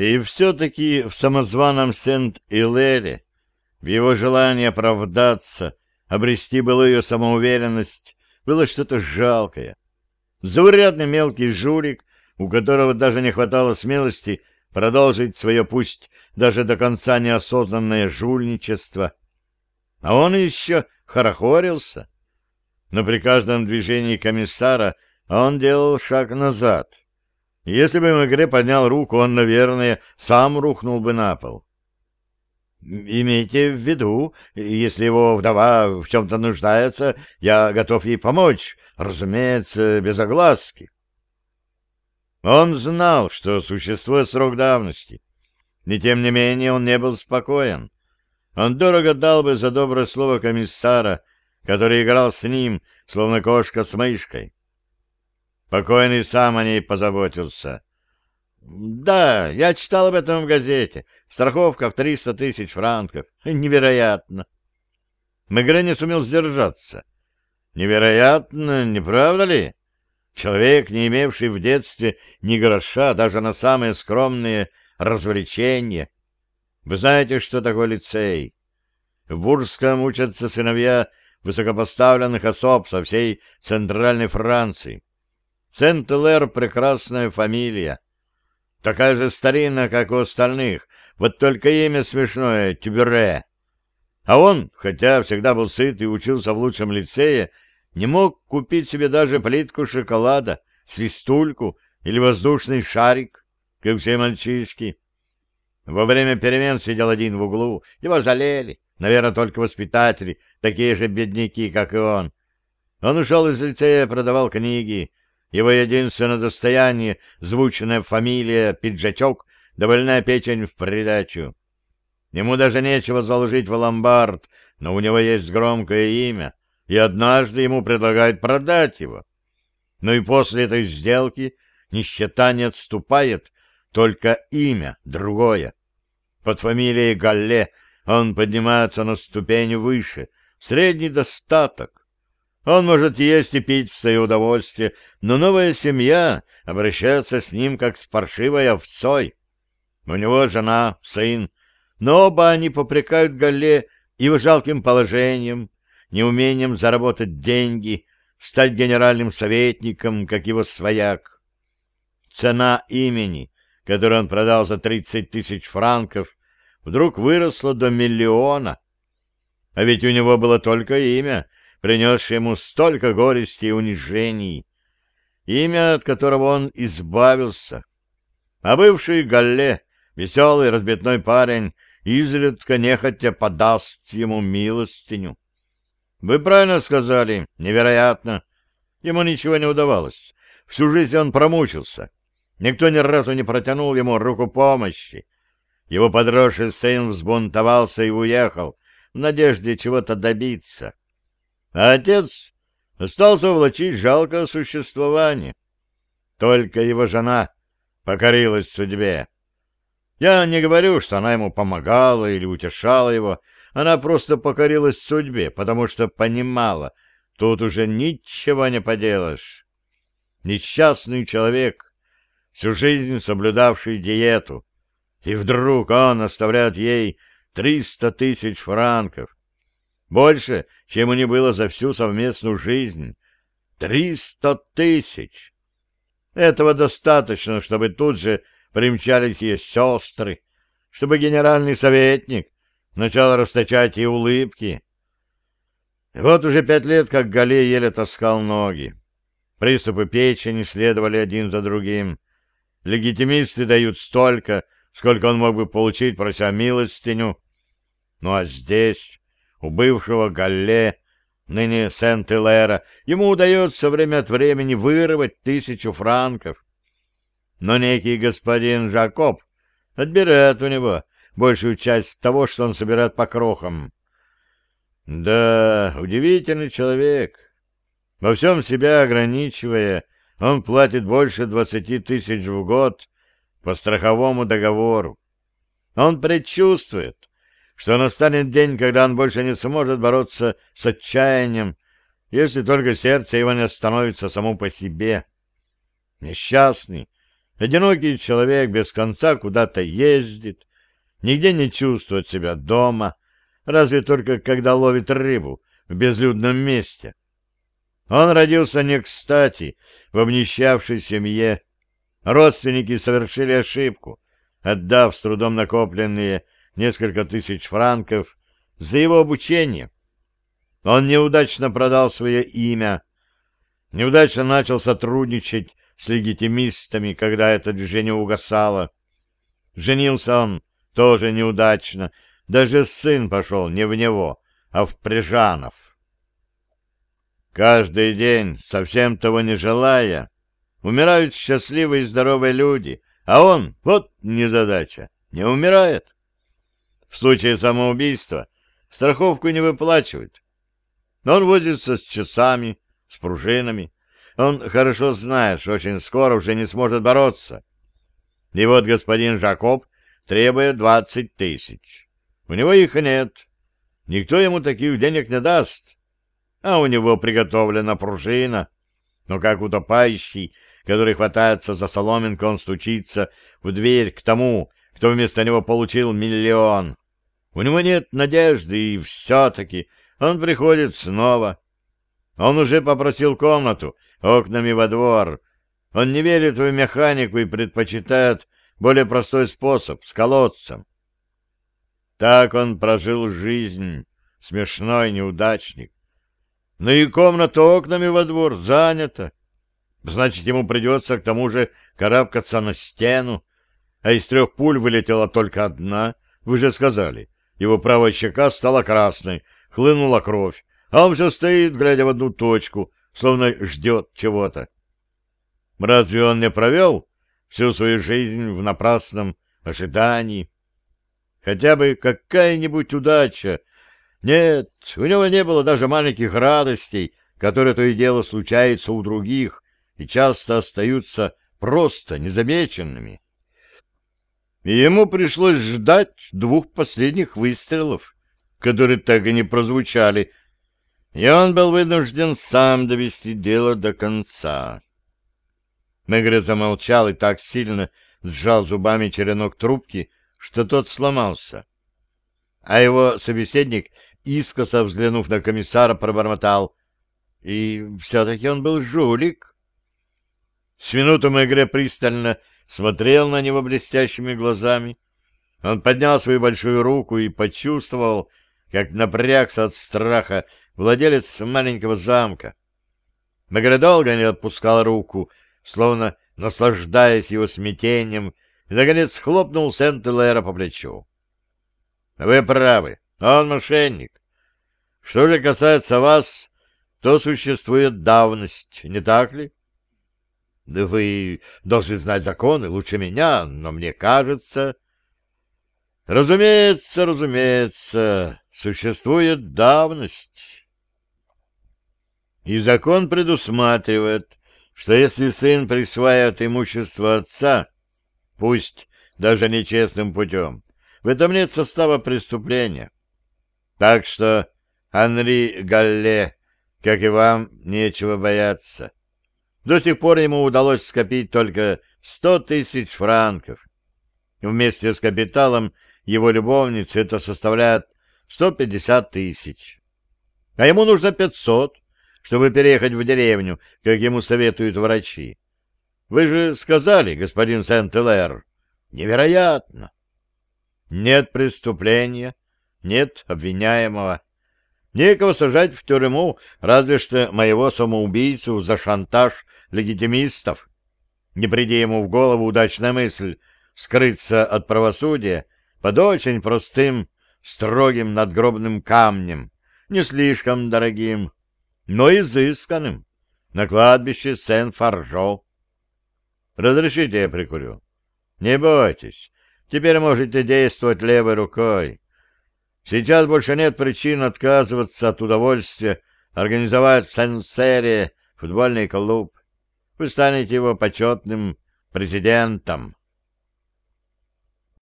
И все-таки в самозваном Сент-Илере, в его желании оправдаться, обрести былую самоуверенность, было что-то жалкое. Заурядный мелкий жулик, у которого даже не хватало смелости продолжить свое пусть даже до конца неосознанное жульничество. А он еще хорохорился. Но при каждом движении комиссара он делал шаг назад. Если бы Мегре поднял руку, он, наверное, сам рухнул бы на пол. Имейте в виду, если его вдова в чем-то нуждается, я готов ей помочь, разумеется, без огласки. Он знал, что существует срок давности, и тем не менее он не был спокоен. Он дорого дал бы за доброе слово комиссара, который играл с ним, словно кошка с мышкой. Покойный сам о ней позаботился. Да, я читал об этом в газете. Страховка в 300 тысяч франков. Невероятно. Мегре не сумел сдержаться. Невероятно, не правда ли? Человек, не имевший в детстве ни гроша даже на самые скромные развлечения. Вы знаете, что такое лицей? В Бурском учатся сыновья высокопоставленных особ со всей центральной Франции. Сент-Элэр — прекрасная фамилия. Такая же старинная, как у остальных, вот только имя смешное — Тюбере. А он, хотя всегда был сыт и учился в лучшем лицее, не мог купить себе даже плитку шоколада, свистульку или воздушный шарик, как все мальчишки. Во время перемен сидел один в углу, его жалели, наверное, только воспитатели, такие же бедняки, как и он. Он ушел из лицея, продавал книги, его единственное достояние — звучная фамилия, пиджачок, довольная печень в придачу. Ему даже нечего заложить в ломбард, но у него есть громкое имя, и однажды ему предлагают продать его. Но и после этой сделки нищета не отступает, только имя другое. Под фамилией Галле он поднимается на ступень выше, средний достаток. Он может есть и пить в свое удовольствие, но новая семья обращается с ним как с паршивой овцой. У него жена, сын, но оба они попрекают Галле его жалким положением, неумением заработать деньги, стать генеральным советником, как его свояк. Цена имени, которую он продал за 30 тысяч франков, вдруг выросла до миллиона. А ведь у него было только имя — принесший ему столько горести и унижений, имя, от которого он избавился. А бывший Галле, веселый разбитной парень, изредка нехотя подаст ему милостиню. Вы правильно сказали, невероятно. Ему ничего не удавалось. Всю жизнь он промучился. Никто ни разу не протянул ему руку помощи. Его подросший сын взбунтовался и уехал, в надежде чего-то добиться а отец остался влачить жалкое существование. Только его жена покорилась судьбе. Я не говорю, что она ему помогала или утешала его, она просто покорилась судьбе, потому что понимала, тут уже ничего не поделаешь. Несчастный человек, всю жизнь соблюдавший диету, и вдруг он оставляет ей триста тысяч франков, больше, чем у них было за всю совместную жизнь. Триста тысяч! Этого достаточно, чтобы тут же примчались ее сестры, чтобы генеральный советник начал расточать ей улыбки. Вот уже пять лет, как Гале еле таскал ноги. Приступы печени следовали один за другим. Легитимисты дают столько, сколько он мог бы получить, прося милостиню. Ну а здесь у бывшего Галле, ныне Сент-Илера, ему удается время от времени вырвать тысячу франков. Но некий господин Жакоб отбирает у него большую часть того, что он собирает по крохам. Да, удивительный человек. Во всем себя ограничивая, он платит больше двадцати тысяч в год по страховому договору. Он предчувствует, что настанет день, когда он больше не сможет бороться с отчаянием, если только сердце его не остановится само по себе. Несчастный, Одинокий человек без конца куда-то ездит, нигде не чувствует себя дома, разве только когда ловит рыбу в безлюдном месте. Он родился не кстати, в обнищавшей семье. Родственники совершили ошибку, отдав с трудом накопленные несколько тысяч франков за его обучение. Он неудачно продал свое имя, неудачно начал сотрудничать с легитимистами, когда это движение угасало. Женился он тоже неудачно, даже сын пошел не в него, а в Прижанов. Каждый день, совсем того не желая, умирают счастливые и здоровые люди, а он, вот незадача, не умирает. В случае самоубийства страховку не выплачивают. Но он возится с часами, с пружинами. Он хорошо знает, что очень скоро уже не сможет бороться. И вот господин Жакоб требует двадцать тысяч. У него их нет. Никто ему таких денег не даст. А у него приготовлена пружина. Но как утопающий, который хватается за соломинку, он стучится в дверь к тому, кто вместо него получил миллион. У него нет надежды, и все-таки он приходит снова. Он уже попросил комнату окнами во двор. Он не верит в механику и предпочитает более простой способ, с колодцем. Так он прожил жизнь, смешной неудачник. Но и комната окнами во двор занята. Значит, ему придется к тому же карабкаться на стену, а из трех пуль вылетела только одна, вы же сказали. Его правая щека стала красной, хлынула кровь, а он все стоит, глядя в одну точку, словно ждет чего-то. Разве он не провел всю свою жизнь в напрасном ожидании? Хотя бы какая-нибудь удача. Нет, у него не было даже маленьких радостей, которые то и дело случаются у других и часто остаются просто незамеченными и ему пришлось ждать двух последних выстрелов, которые так и не прозвучали, и он был вынужден сам довести дело до конца. Мегре замолчал и так сильно сжал зубами черенок трубки, что тот сломался. А его собеседник, искоса взглянув на комиссара, пробормотал. И все-таки он был жулик. С минуту Мегре пристально смотрел на него блестящими глазами. Он поднял свою большую руку и почувствовал, как напрягся от страха владелец маленького замка. Мегре долго не отпускал руку, словно наслаждаясь его смятением, и, наконец, хлопнул Сент-Элэра по плечу. — Вы правы, он мошенник. Что же касается вас, то существует давность, не так ли? Вы должны знать законы лучше меня, но мне кажется... Разумеется, разумеется, существует давность. И закон предусматривает, что если сын присваивает имущество отца, пусть даже нечестным путем, в этом нет состава преступления. Так что, Анри Галле, как и вам, нечего бояться. До сих пор ему удалось скопить только сто тысяч франков. Вместе с капиталом его любовницы это составляет сто пятьдесят тысяч. А ему нужно пятьсот, чтобы переехать в деревню, как ему советуют врачи. Вы же сказали, господин Сент-Элэр, невероятно. Нет преступления, нет обвиняемого. Некого сажать в тюрьму, разве что моего самоубийцу за шантаж легитимистов. Не приди ему в голову удачная мысль скрыться от правосудия под очень простым, строгим надгробным камнем, не слишком дорогим, но изысканным, на кладбище Сен-Фаржо. Разрешите я прикурю? Не бойтесь, теперь можете действовать левой рукой. Сейчас больше нет причин отказываться от удовольствия организовать в Сен-Сере футбольный клуб. Вы станете его почетным президентом.